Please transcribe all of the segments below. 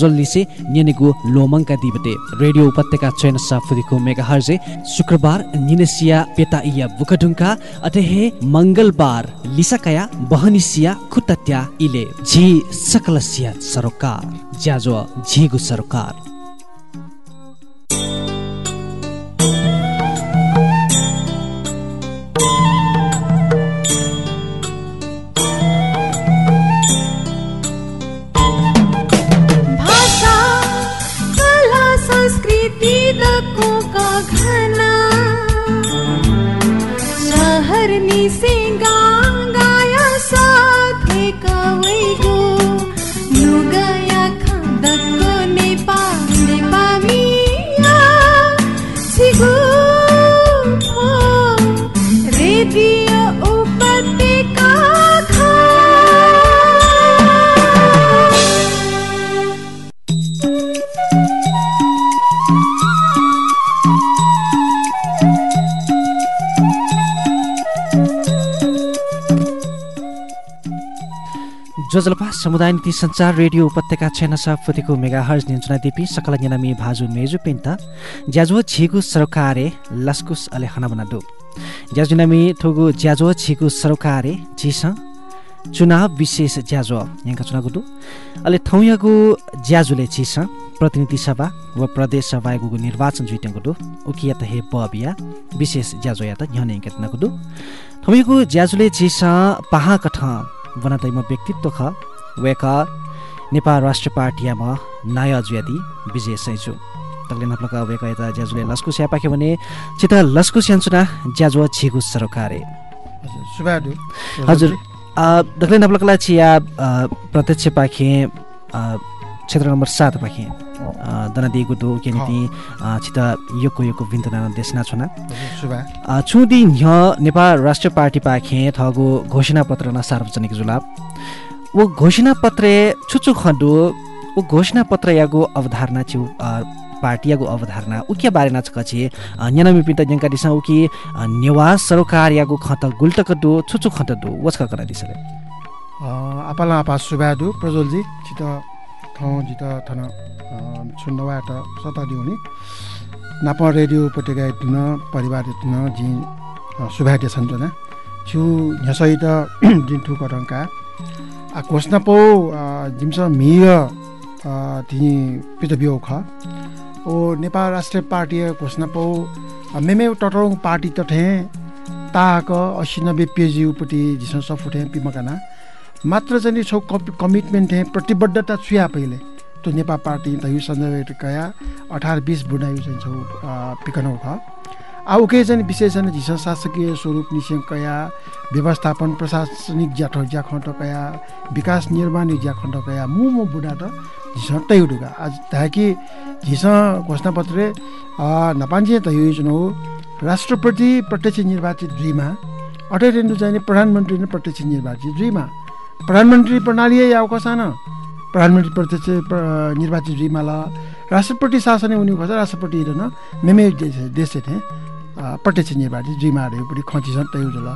जल्लिसे नेनेगु लोमङका दिबटे radio उपत्यका चयन साफुदिको mega Herzi शुक्रबार निनेसिया पेता इया बुकढुङ्का अटेहे मंगलबार लिसाकया बहनिसिया खुट्टत्या इले झी सकलसिया सरोकार ज्याजो झिगु सरोकार। जोजलपा समुदाय नीति सञ्चार रेडियो उपत्यका छेनसा फुतिको मेगा हर्ज निन्चुना दिपी सकल न्यानामी भाजु मेजु पिन्ता ज्याजो छिगु सरकारे लस्कुस अले हना बनादु। ज्याजु नामी थोगु ज्याजो छिगु सरकारे चिस चुनाव विशेष ज्याजो यहाँका चुनाव गुटु अले ठौयागु ज्याजुले चिस प्रतिनिधि सभा वा प्रदेश सभा गुगु निर्वाचन जुइटे गुटु उकिया त हे बबिया विशेष ज्याजो या त न्याने केतना गुटु ठौयागु ज्याजुले चिस पहा कठ वनातैमा व्यक्तित्व ख वेका नेपाल राष्ट्र पार्टीमा नाय ज्यादी विजय सैजु। तगले नप्लका वेका यता ज्याजुले लस्कु स्या पाखे भने चित लस्कु स्यान्चुना ज्याजु छिगु सरकारे। हजुर दगले नप्लकला छिया प्रत्यक्ष पाखे क्षेत्र नम्बर सात पाखे दनदी गुदो केनिति छित योको योको विन्तना देशना छुना। छुदी न्य नेपाल राष्ट्रिय पार्टी पाखे थगो घोषणा पत्र न सार्वजनिक जुलाब। वो घोषणा पत्र छुचु खण्डु वो घोषणा पत्र यागो अवधारणा छु पार्टी यागो अवधारणा। उकिया बारे नाच कछि न्यानमी पिन्त जंका दिसा उकि निवास सरकार यागो खत गुल्टक दु छुचु खत दु वस्का करा दिसले। आपाला आपा सुबादु प्रजोलजी छित ठाउँ जित थन छुन्डवाट सतादी हुने। नाप रेडियो पटेका तुन परिवार तुन जि सुभाटे सन्जना छु झसहित जिन ठु कटङ्का घोषणा पौ जिम्स मिय ति बिउ ख। ओ नेपाल राष्ट्रिय पार्टी घोषणा पौ मेमे टटरङ पार्टी त ठे ताक असी नब्बे पेजी उपट्टि झिस सफुठे पिमकाना। मात्र चाहिँ छौ कमिटमेन्ट हे प्रतिबद्धता छुया पहिले। त्यो नेपाल पार्टी त यु सन्दर्भ कया अठार बिस बुढा यु चाहिँ छौ पिकनौ ख। आउ केही चाहिँ विशेष चाहिँ झिस शासकीय स्वरूप निस्यङ कया व्यवस्थापन प्रशासनिक ज्याठ ज्याखण्ड कया विकास निर्माण ज्याखण्ड कया मु म बुढा त झिस तै उडुगा। आज ताकि झिस घोषणापत्र नपान्जे यो हो। राष्ट्रपति प्रत्यक्ष निर्वाचित दुईमा अटैरेन्डु चाहिँ प्रधानमन्त्री नै प्रत्यक्ष निर्वाचित दुईमा। प्रधानमन्त्री प्रणाली या कसान प्रधानमन्त्री प्रत्यक्ष निर्वाचित जिम्माला। राष्ट्रपति शासन उनी खोज्छ राष्ट्रपति हेरेन मेमे देश थे प्रत्यक्ष निर्वाचित जिम्माहरू पनि खचिछन् त्यही उजुल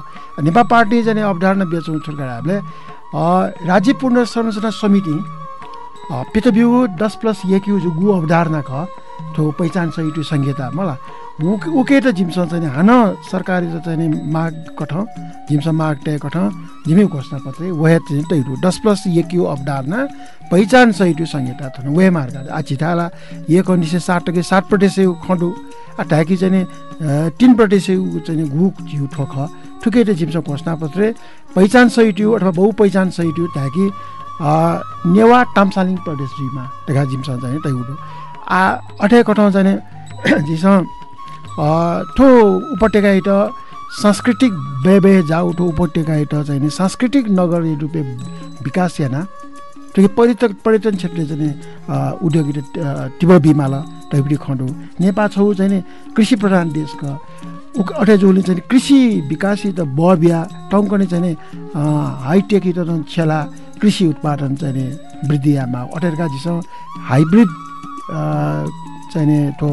नेपाल पार्टी जाने अवधारणा बेचौँ छोटकाहरूले राज्य पुनर्संरचना समिति पितव्यू दस प्लस एक जो गु अवधारणा ख ठो पहिचान सहित संहिता मलाई उके त जिम्स चाहिँ हान सरकारी त चाहिँ माग कठ जिम्स माग टे कठ जिमी घोषणा पत्र वह तैरु दस प्लस एक यु अवधारणा पहिचान सहित संहिता थन। वे मार्ग आ छिटाला एक उन्नाइस सय साठ टके सात प्रतिशत खडु आ ढाकी चाहिँ तिन प्रतिशत चाहिँ घु जिउ ठोख। ठुकै त जिम्स घोषणा पत्र पहिचान सहित अथवा बहु पहिचान सहित ढाकी नेवा टाम्सालिङ प्रदेश जिमा ढाका जिम्स चाहिँ तै आ अठे कठाउँ चाहिँ जिस ठो उपत्यका सांस्कृतिक बे जाऊ ठो उपत्यका चाहिँ सांस्कृतिक नगर रूपे विकास याना। त्यो पर्यटक पर्यटन क्षेत्र चाहिँ उद्योग तीव्र बिमाला तैपट्टि खण्डो। नेपाल छौ चाहिँ कृषि प्रधान देशका उक अठे जोले चाहिँ कृषि विकासित बिहा टङ्कने चाहिँ हाइटेक छेला कृषि उत्पादन चाहिँ वृद्धि आमा अठेरका जिस हाइब्रिड चाहिँ ठो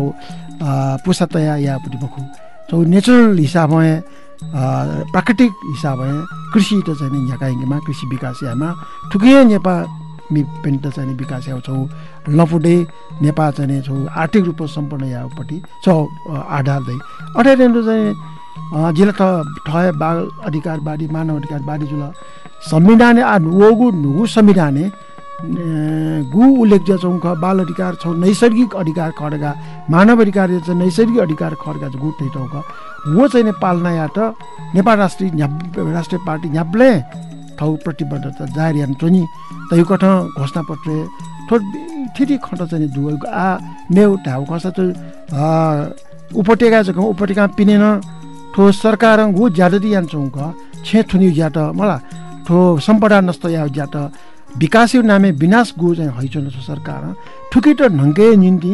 पुसातया यापट्टि बखु तो नेचुरल हिसाबमा प्राकृतिक हिसाबमा कृषि त चाहिँ हिँडमा कृषि विकास यामा ठुकै नेपाल मि पेन्ट चाहिँ विकास याउ छौँ। लफुडे नेपाल चाहिँ छौँ आर्थिक रूपमा सम्पन्न यापट्टि छ आधारदै अठार चाहिँ जिल्ला ठ ठय बाल अधिकारवादी मानव अधिकारवादी जुल संविधान आ वगु नुगु संविधाने गु उल्लेख चौख बाल अधिकार छौ नैसर्गिक अधिकार खड्गा मानव अधिकार चाहिँ नैसर्गिक अधिकार खड्गा गु टौक वो चाहिँ या त नेपाल राष्ट्रिय राष्ट्रिय पार्टी न्याप्ले ठाउँ प्रतिबद्धता जारी नि तै कठ घोषणा पत्र थोर ठिठी खट चाहिँ दुव आ मेउ ढाउ खसा त उपटेका जग्गा उपटेका पिनेन ठो सरकार गु ज्यादा यान चौक छे थुनि ज्याट मलाई ठो सम्पदा नस्त या ज्याट विकासियो नामे विनाश गु चाहिँ हैचो सरकार ठुकी त ढङ्के निम्ति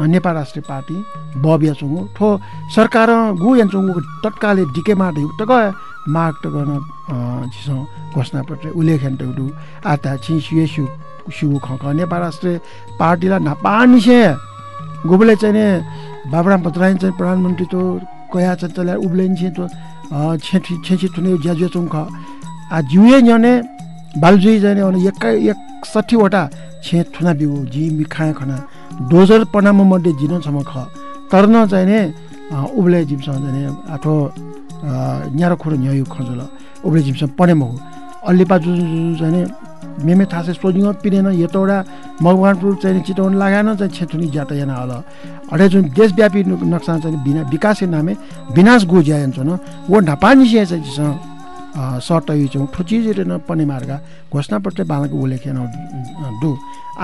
नेपाल राष्ट्रिय पार्टी बबिया चुङ्गो ठो सरकार गु यान चुङ्गो तत्काले डिकेमा टक माग त गर्न छिसो घोषणा पत्र उल्लेख उडु आता छि सुए सु खक नेपाल राष्ट्रिय पार्टीलाई नापानिसे गोबले चाहिँ बाबुराम भट्टराई चाहिँ प्रधानमन्त्री त कया चाहिँ त्यसलाई उब्लेन छि त छेठी छेची तुने ज्याजुए चुङ्ख आ जुए बालजुई जाने अनि एक्का एकसट्ठीवटा छे थुना बिउ जी मिखाए खना डोजर पनामा मध्ये जिनसम्म ख। तर न चाहिने उब्ले जिमसँग जाने अथवा न्यारो खुरो न्यायु खजुल उब्ले जिमसँग पने मगु अल्लिपा जुन चाहिँ मेमे थासे सोजिङ पिनेन यतौडा मगवानपुर चाहिँ चितवन लगाएन चाहिँ छेथुनी ज्याटा याना हल। अडे जुन देशव्यापी नक्सा चाहिँ बिना विकास नामे विनाश गो ज्यायन्छ न वो ढापानी चाहिँ सटै चौँ ठुचिजेर न पनि मार्ग घोषणा पत्र बालको उल्लेखेन डु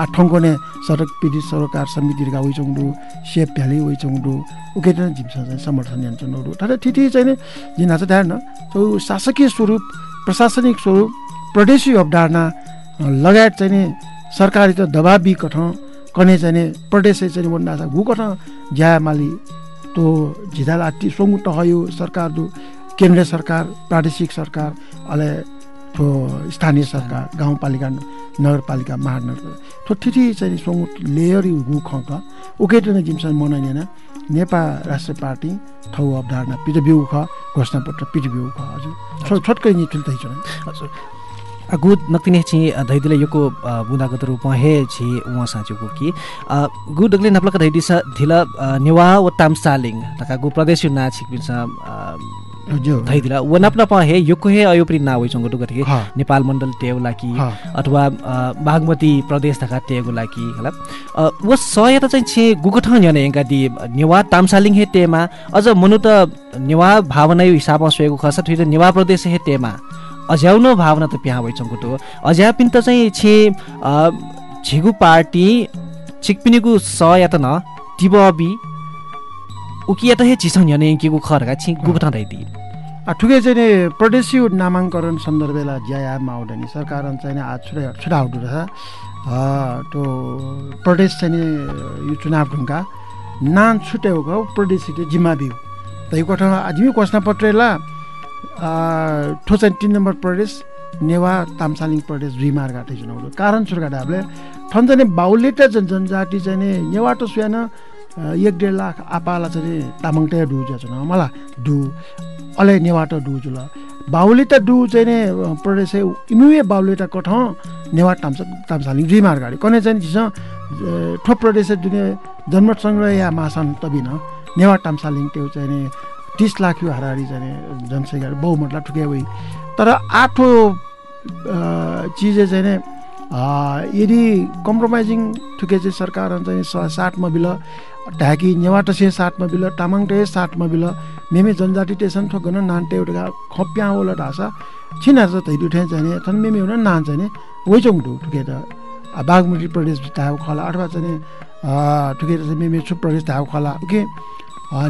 आठौँकोने सडक पीडित सरकार समितिका उइचौँ डु सेप भ्याली उइचौँ डु उकेट जिम्स चाहिँ समर्थन जान्छन् डु तर ठिठी चाहिँ जिना चाहिँ ध्यान चौ शासकीय स्वरूप प्रशासनिक स्वरूप प्रदेशी अवधारणा लगायत चाहिँ नि सरकारी त दबाबी कठ कने चाहिँ प्रदेश चाहिँ वन्डा छ घु कठ ज्या माली तो झिधा लाटी सोङ्गु टहयो सरकार दु। केन्द्रीय सरकार प्रादेशिक सरकार अले ठो स्थानीय सरकार गाउँपालिका नगरपालिका महानगर ठो ठिठी चाहिँ सोङ लेयरी गु खङ्क उकेट नै जिमसन मनाइनेन नेपाल राष्ट्रिय पार्टी ठाउँ अवधारणा पिट बिउ ख घोषणापत्र पिट बिउ ख हजुर। छोटकै नि ठुल्तै छ हजुर। गु नक्तिने छि धैदिले योको बुदागत रूप हे छि उहाँ साँचुको कि। गु डगले नप्लक धैदि स धिल नेवा व तामसालिङ तका गु प्रदेश ना छिकबिन्छ थैदिला व नप नप हे योको हे अयोप्रि ना होइ चंगो दुगथे नेपाल मण्डल टेउला कि अथवा बागमती प्रदेश तका टेगुला कि होला। व सय त चाहिँ छे गुगठ न्यने दि नेवा तामसालिङ हे टेमा अझ मनु त नेवा भावना यो हिसाबमा सोएको खस थुइ नेवा प्रदेश हे टेमा। अझ्याउनो भावना त प्या होइ चंगो तो अझ्यापिन त चाहिँ छे झिगु पार्टी छिकपिनीगु सय त न टिबबी उकिया त हे चिसङ यने केको खरगा छि गुगटा दैदी ठुकै चाहिँ नि प्रदेशी नामाङ्करण सन्दर्भला ज्याया माउडनी सरकार चाहिँ आज छुटा छुटा उठु रहेछ। त्यो प्रदेश चाहिँ नि यो चुनाव ढुङ्गा नान छुट्याउ गयो प्रदेश जिम्मा बिउ। त यो कठा आजमी घोषणा पत्रला ठो चाहिँ तिन नम्बर प्रदेश नेवा तामसालिङ प्रदेश दुई मार्ग चुनाउ कारण छुर्का ढाबले ठन चाहिँ बाहुल्य जनजाति चाहिँ नि नेवाटो सुयान एक डेढ लाख आपाला चाहिँ तामाङटे डु छ मलाई डु अले नेवाट डु जुल त डु चाहिँ ने प्रदेश इमुए बाहुलिटा कठ नेवा ताम्स ताम्सालिङ रिमार गाडी। कने चाहिँ झिस ठोप प्रदेश दुने जन्मत सङ्ग्रह या मासन तबिन। नेवा ताम्सालिङ त्यो चाहिँ नि तिस लाख यो हाराहारी चाहिँ जनसङ्ख्या बहुमतला ठुके वही तर आठो चिज चाहिँ नि यदि कम्प्रोमाइजिङ ठुके चाहिँ सरकार चाहिँ साठमा बिल ढाकी नेवाट से साथमा बिल तामाङ टे साथमा बिल मेमे जनजाति टेसन ठोकन नान्टे एउटा खप्या ओला ढासा। छिना छ तै दुठे चाहिँ थन मेमे हुन नान चाहिँ वेचोङ टु ठुके त बागमती प्रदेश ढाउ खला अथवा चाहिँ ठुके चाहिँ मेमे छु प्रदेश ढाउ खला ओके?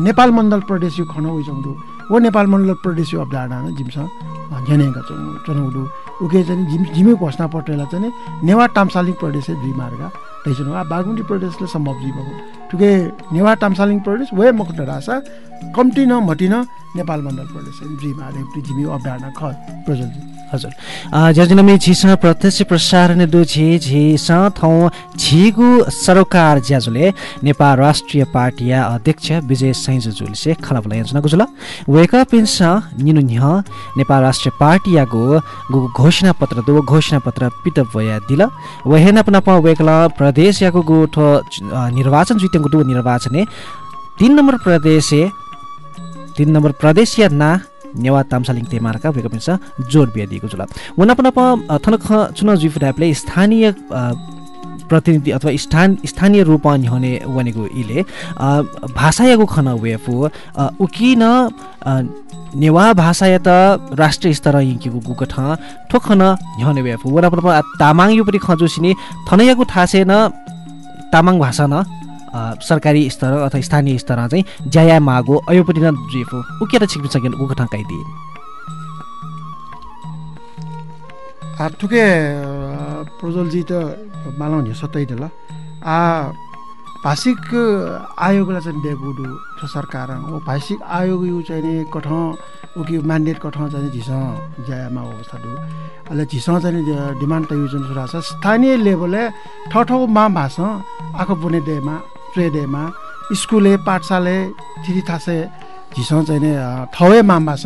नेपाल मण्डल प्रदेश यो खन वेचोङ वो नेपाल मण्डल प्रदेश यो अवधारणा जिम्स झेनेका छौँ चनौडु उके चाहिँ जिम जिमे घोषणा पत्रेलाई चाहिँ नेवा तामसालिङ प्रदेश दुई मार्ग। आ बागमुन्डी प्रदेशले सम्भव जीवको ठुके नेवा तामसालिङ प्रदेश वे मकुट रासा कम्ती न मटिन नेपाल मण्डल प्रदेश। जी मार्ग जिमी अवधारणा ख प्रजलजी हजुर। ज्याजुनमी झिस प्रत्यक्ष प्रसारण दु झि झिस थौ झिगु सरोकार ज्याजुले नेपाल राष्ट्रिय पार्टी अध्यक्ष विजय सैजु जुलसे खलबल योजना गुजुल वेक पिन्स निनु निह नेपाल राष्ट्रिय पार्टी यागु गु घोषणा पत्र दु घोषणा पत्र पित वया दिल। वहेन पन प वेकल प्रदेश यागु गु ठो निर्वाचन जुइतेगु दु निर्वाचन। तीन नम्बर प्रदेश तिन नम्बर प्रदेश या ना नेवा तामसालिङ तेमारका भएको जोड बिहा दिएको जुल वना पनि थनख चुनाव जुइफु टाइपले स्थानीय प्रतिनिधि अथवा स्थान स्थानीय रूपमा निहने भनेको इले भाषा यागु खन वेफु उकिन नेवा भाषा या त राष्ट्रिय स्तर यिङ्केको गुक ठोखन न्हने वेफु वना पनि तामाङ यो पनि खजुसिने थनयागु थाहा छैन तामाङ भाषा न। सरकारी स्तर अथवा स्थानीय स्तरमा चाहिँ ज्याया मागो अयोपट्टि न जेफो उकेर छिक्नु सकेन उको ठकाइदिए ठुके प्रज्वलजी त मालाउ नि सतै ल। आ भाषिक आयोगलाई चाहिँ डेगुडु सरकार ओ भाषिक आयोग यु चाहिँ कठ उकि म्यान्डेट कठ चाहिँ झिस ज्यामा अवस्था दु अहिले झिस चाहिँ डिमान्ड त युजन सुरु छ स्थानीय लेभलले ठाउँ मा भाषा आएको बुने डेमा ट्रेडेमा स्कुले पाठशाले थिति थासे झिसो चाहिँ नि ठौए माम्बास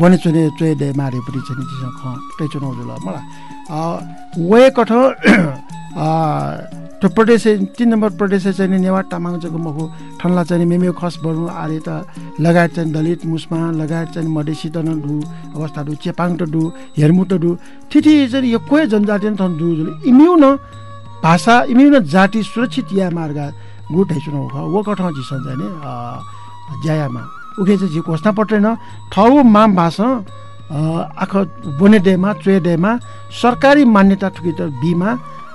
बने चुने ट्रेडे मारेपट्टि चाहिँ झिसो ख त्यही ल मलाई वे कठ प्रदेश तिन नम्बर प्रदेश चाहिँ नि नेवार तामाङ जग्गा मखु ठन्ला चाहिँ मेमे खस बढ्नु आरे त लगायत चाहिँ दलित मुस्मा लगायत चाहिँ मधेसी त डु अवस्था डु चेपाङ त डु हेर्मु त डु। थिथि चाहिँ यो कोही जनजाति त डु इम्यु न भाषा इम्यु न जाति सुरक्षित या मार्ग गुट हेचुन वो कठाउँ झिसन जाने ज्यायामा। उखे चाहिँ घोषणा पट्रेन ठाउँ माम भाषा आख बोने डेमा चुए डेमा सरकारी मान्यता ठुकी त बिमा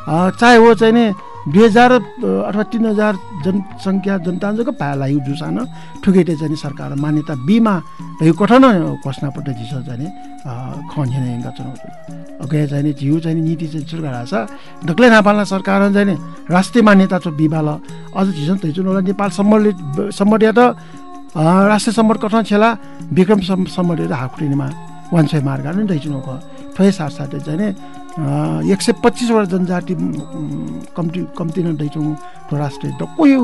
चाहे वो चाहिँ नि दुई हजार अथवा तिन हजार जनसङ्ख्या जनताको पालायु जुसान ठुकेटे चाहिँ सरकार मान्यता बिमा यो कठन घोषणापट्टि झिस चाहिँ खन्जेन हिँड्का चुनाउ अघि चाहिँ झिउ चाहिँ नीति चाहिँ सुरु छ। डक्लै नेपाललाई सरकार चाहिँ राष्ट्रिय मान्यता छ बिबाल। अझ झिसन तै चुनाउ नेपाल सम्बन्धित त राष्ट्रिय सम्बन्ध कठन छेला विक्रम सम्बन्धित हाकुटिनेमा वान सय मार्ग नि दै चुनाउ थोरै साथसाथै चाहिँ एक सय पच्चिसवटा जनजाति कम्ती कम्ती नै दैछौँ राष्ट्रिय त कोही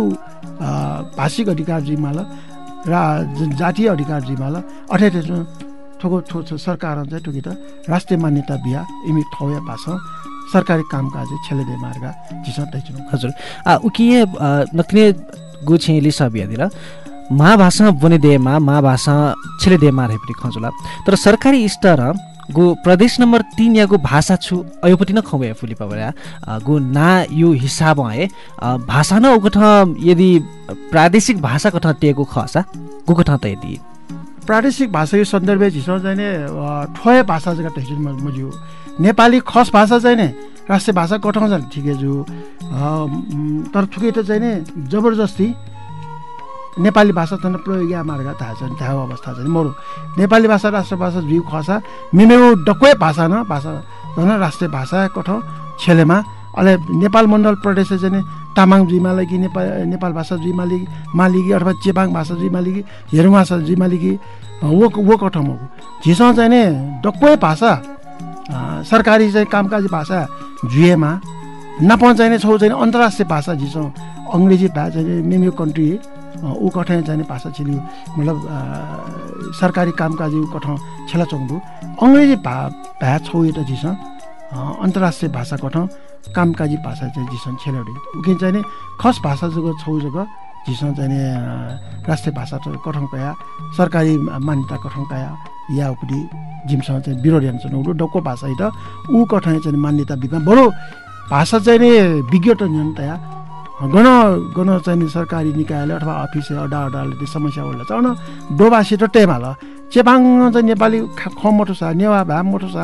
भाषिक अधिकार जिम्माल र जातीय अधिकार जिम्माल अठाइस ठोको ठो सरकार ठुकी त राष्ट्रिय मान्यता बिहा इमि ठौया भाषा सरकारी कामकाज छेलेदे मार्ग जिस दैछौँ हजुर। उकिए नक्ने गुछे लिसा बिहादिर महाभाषा बने देमा महाभाषा छेले दे मारे पनि खजुला। तर सरकारी स्तर गु प्रदेश नम्बर तिन यागु भाषा छु अयोपट्टि न खबे फुली पाबरा गु ना यो हिसाब है भाषा न उकठ यदि प्रादेशिक भाषा कठ टेको खसा गु कठ त यदि प्रादेशिक भाषा यो सन्दर्भ झिसो चाहिँ ठोय भाषा जग्गा मुजु नेपाली खस भाषा चाहिँ राष्ट्रिय भाषा कठाउँछ ठिकै जु। तर थुकै त चाहिँ नि जबरजस्ती। नेपाली भाषा त प्रयोग या मार्ग थाहा छ थाहा अवस्था छ मरु नेपाली भाषा राष्ट्रिय भाषा जुइ खसा मिमेउ डक्कै भाषा न भाषा झन् राष्ट्रिय भाषा कठ छेलेमा। अहिले नेपाल मण्डल प्रदेश चाहिँ तामाङ जुइ मालिकी नेपाल नेपाल भाषा जुइ मालिकी अथवा चेपाङ भाषा जुइ मालिकी हेरु भाषा जुइ मालिकी वो वो कठ म झिसँग चाहिँ नि डक्कै भाषा सरकारी चाहिँ कामकाजी भाषा जुएमा नपाउँ चाहिने छौ चाहिँ अन्तर्राष्ट्रिय भाषा झिसौँ अङ्ग्रेजी भाषा चाहिँ मेम्यु कन्ट्री ऊ कठै जाने भाषा छिल्यो मतलब सरकारी कामकाज ऊ कठ छेला चौँदो अङ्ग्रेजी भा भा छौ एउटा झिस अन्तर्राष्ट्रिय भाषा कठ कामकाजी भाषा चाहिँ झिसन छेलाउडी उकिन चाहिँ खस भाषा जग छौ जग झिसन चाहिँ राष्ट्रिय भाषा कठौँ कया सरकारी मान्यता कठौँ कया या उपरि जिमसँग चाहिँ विरोधी हुन्छ डक्को भाषा त। ऊ कठै चाहिँ मान्यता बिमा बडो भाषा चाहिँ विज्ञ त गण गण चाहिँ सरकारी निकायले अथवा अफिस अड्डा अड्डाले त्यो समस्या होला चढ्न डोबासित टेमाल चेपाङ चाहिँ नेपाली ख छ नेवा भ्याम छ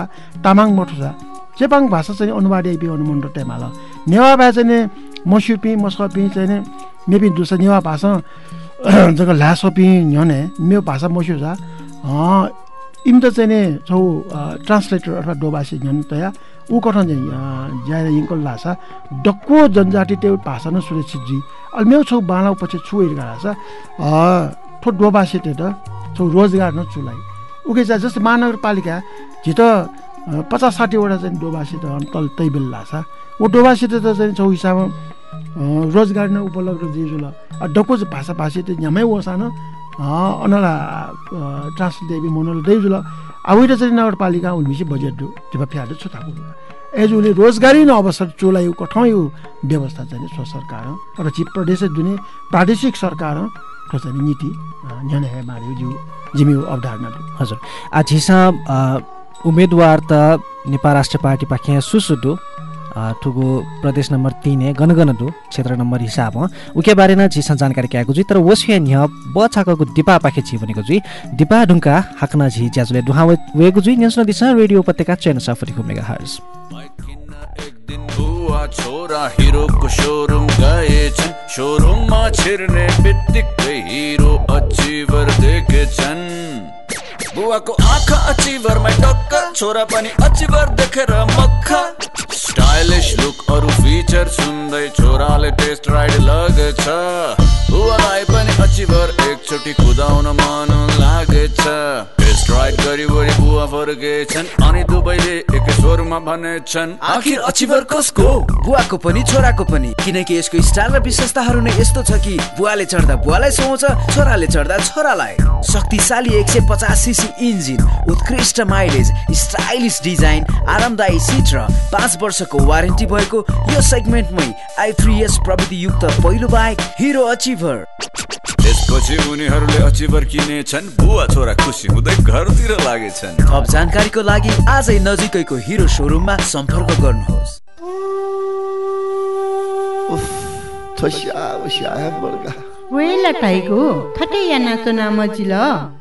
तामाङ छ। चेपाङ भाषा चाहिँ अनुवाद बि अनुमण्ड टेमाल। नेवा भए चाहिँ मसुपी मसपी चाहिँ मेपी दुसा नेवा भाषा। जग ल्यासपी न्यने मे भाषा मस्यु छ। इम त चाहिँ छौ ट्रान्सलेटर अथवा डोबासी झन् तया। ऊ कठन ज्यादा यिङ्कल लासा डक्को जनजाति त्यो भाषा न सुरक्षित जी अहिले मेरो छौ बाँलाउ पछि छु। छ ठो डोबासे त छौ रोजगार न चुलाई उके चाहिँ जस्तै महानगरपालिका झिट पचास साठीवटा चाहिँ डोबासित तल तै बेल लाग्छ ऊ डोबासित त चाहिँ छौ हिसाबमा रोजगार नै उपलब्ध दिन्छु ल डको भाषा भाषी त झ्यामै ओसान ट्रान्सलेट देवी ल। आउट चाहिँ नगरपालिका उनमिसी बजेट टिपा फ्याडे छु थापु एज उसले रोजगारी न अवसर चोलायो कठौँ यो व्यवस्था चाहिँ स्व सरकार र चिप प्रदेश जुन प्रादेशिक सरकार चाहिँ नीति हे मारे जिउ जिमी अवधारणा हजुर। आज उम्मेदवार त नेपाल राष्ट्र पार्टी पाखे सुसुडु ठुगो प्रदेश नम्बर तिन गनगनडु क्षेत्र नम्बर हिसाब उके बारे न झिसा जानकारी क्याएको जुई तर वसिया न्य बछाको डिपा पाखे छि भनेको जुई डिपा ढुङ्का हाक्न झि ज्याजुले डुहा वेगु जुई न्युसन दिशा रेडियो उपत्यका चैन सफरी मेगा हर्स छोरा हिरोको सोरुम गएछन् सोरुममा छिर्ने बित्तिकै हिरो अचिभर देखेछन्। बुवाको आँखा अचिभरमै टक्क छोरा पनि अचिभर देखेर मक्ख। स्टाइलिस लुक अरू फिचर सुन्दै छोराले टेस्ट राइड लगेछ। बुवालाई पनि अचिभर एकचोटि कुदाउन मन लागेछ। टेस्ट राइड गरी बुवा फर्केछन् अनि एकै स्वरमा भनेछन् आखिर अचिभर कसको? बुवाको पनि छोराको पनि। किनकि यसको स्टाइल र विशेषताहरू नै यस्तो छ कि बुवाले चढ्दा बुवालाई सुहाउँछ छोराले चढ्दा छोरालाई। शक्तिशाली एक सय पचास सिसी इन्जिन उत्कृष्ट माइलेज स्टाइलिस डिजाइन आरामदायी सिट र पाँच वर्षको वारेन्टी भएको यो सेगमेन्टमै आई थ्री एस प्रविधियुक्त पहिलो बाइक हिरो अचिभर। त्यसपछि उनीहरूले अचिभर किनेछन् बुवा छोरा खुसी हुँदै घरतिर लागेछन्। थप जानकारीको लागि आजै नजिकैको हिरो सोरुममा सम्पर्क गर्नुहोस्। वेला टाइगो थटे यानाको नाम जिल।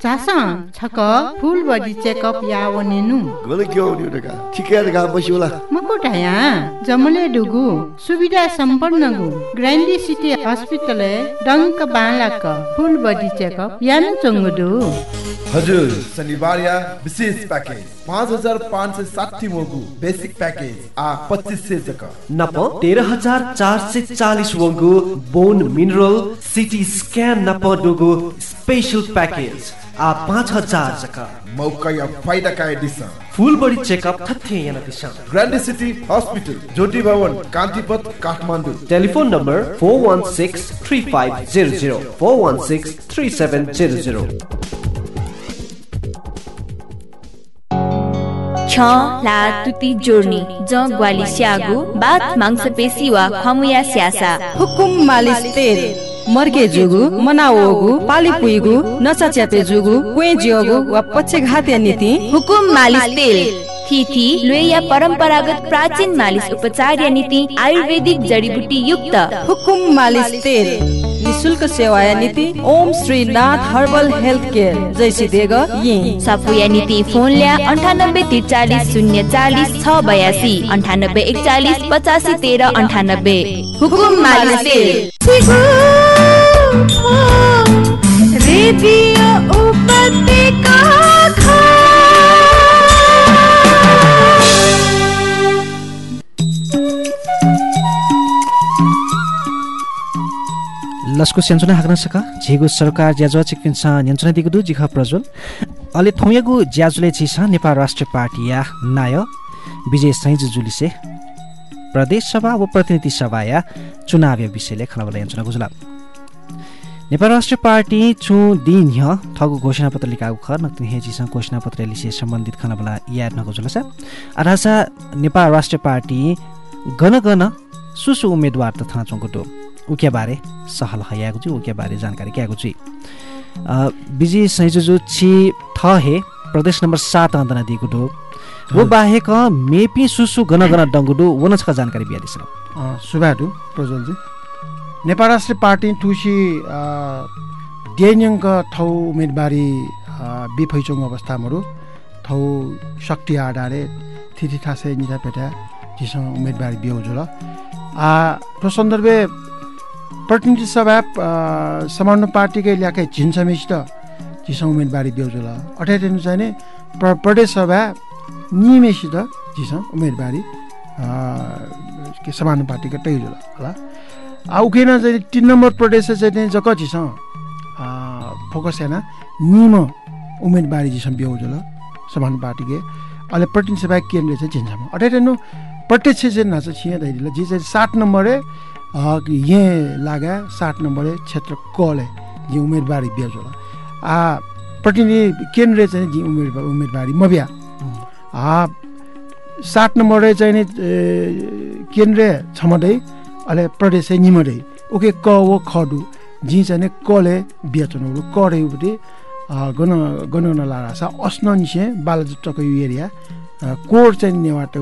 चासा छक फुल बडी चेकअप या वनेनु गले क्यो नि डका ठिकै डका बसिला मकोटाया जमले डुगु। सुविधा सम्पन्न गु। ग्रान्डी सिटी हस्पिटल डङ्क बालाक फुल बडी चेकअप यानु चंगुदु हजुर शनिबार या विशेष पैकेज पाँच हजार पाँच सय साठी वगु बेसिक पैकेज आ पच्चिस सय जक नप तेह्र हजार चार सय चालिस वगु बोन मिनरल सिटी डुगु स्पेशल पैकेज आ पाँच हजार जका। मौका या फाइदा का दिशा? फुल बडी चेकअप थथे याना दिशा। Grand city hospital Jyoti Bhawan Kantipath Kathmandu. Telephone number four one six three five zero zero. Four one six three seven zero zero. छ ला तुति जोर्नी ज ग्वाली स्यागु बात मांसपेशी वा खमुया स्यासा। हुकुम मालिस तेल। मर्के जुगु मनाओगु पाली पुइगु नसा च्यापे जुगु क्वे जियोगु वा पछे घाते नीति हुकुम मालिस तेल। थिथी लोया परम्परागत प्राचीन मालिस उपचार नीति आयुर्वेदिक जडीबुटी युक्त हुकुम मालिस तेल। निशुल्क सेवा नीति Om Shri Nath herbal health care. जैसी देग ये सफुया नीति फोन लिया अंठानब्बे तिरचालीस शून्य चालीस छ बयासी पचासी हुकुम मालिस उपत्यका लस्को स्यान्चुना हाक्न सक। झिगु सरकार ज्याजो चिकित्सा न्यन्चना दिगु जिख प्रज्वल। अले थौयगु ज्याजुले छिस नेपाल राष्ट्रिय पार्टी या नाय। विजय सैज जुलिसे। प्रदेश सभा व प्रतिनिधि सभा या चुनाव विषयले खलबल यन्चना गुजुला। नेपाल राष्ट्रिय पार्टी चु दिन ह्य थगु घोषणा पत्र लिकागु ख नक्ति हेजिसँग घोषणा पत्र लिसे सम्बन्धित खनबला याद नगुजुला छ अरासा नेपाल राष्ट्रिय पार्टी गन गन सुसु उम्मेदवार त थाहा उके बारे सहल हयाएको छु उके बारे जानकारी क्याएको छु। बिजी सैजुजु छि थ हे प्रदेश नम्बर सात अन्तना दिएको डो वो बाहेक मेपी सुसु गन गन डङ्गुडु वन छ जानकारी बिहारी सर। सुबाडु प्रज्वलजी। नेपाल राष्ट्रिय पार्टी ठुसी डेन्यङका थौ उम्मेदवारी बिफैचोङ अवस्थाहरू थौ शक्ति आधारे थिथि थासे निथा पेटा जिसँग उम्मेदवारी बिउजुल त्यो सन्दर्भे प्रतिनिधि सभा समाउनु पार्टीकै ल्याएकै झिन्समिष्ट चिसो उम्मेदवारी बेउजुल अठाइटेनु चाहिने प्र प्रदेश सभा नियमेसित चिसो उम्मेदवारी समानु पार्टीको तैजुल होला। उखेन चाहिँ तिन नम्बर प्रदेश चाहिँ जक चिस फोकस हेर्न निम उम्मेदवारी जिसम बेउजुल समानु पार्टीके। अहिले प्रटिन सेवा केन्द्र चाहिँ झिन्छमा अठाइरेनु प्रत्यक्ष चाहिँ नाच छिए दैदिल जी चाहिँ सात नम्बरे ये लागा सात नम्बरे क्षेत्र कले जी उम्मेदवारी बेजोला आ प्रतिनिधि केन्द्र चाहिँ जी उमेद उम्मेदवारी मबिया। आ सात नम्बरे चाहिँ नि केन्द्र छमदै अहिले प्रदेश चाहिँ निमदै ओके क वो खडु जी चाहिँ कले बेचनु करेपट्टि गन गन लारा छ अस्न निसे बालजुट्टको यो एरिया कोर चाहिँ नेवाट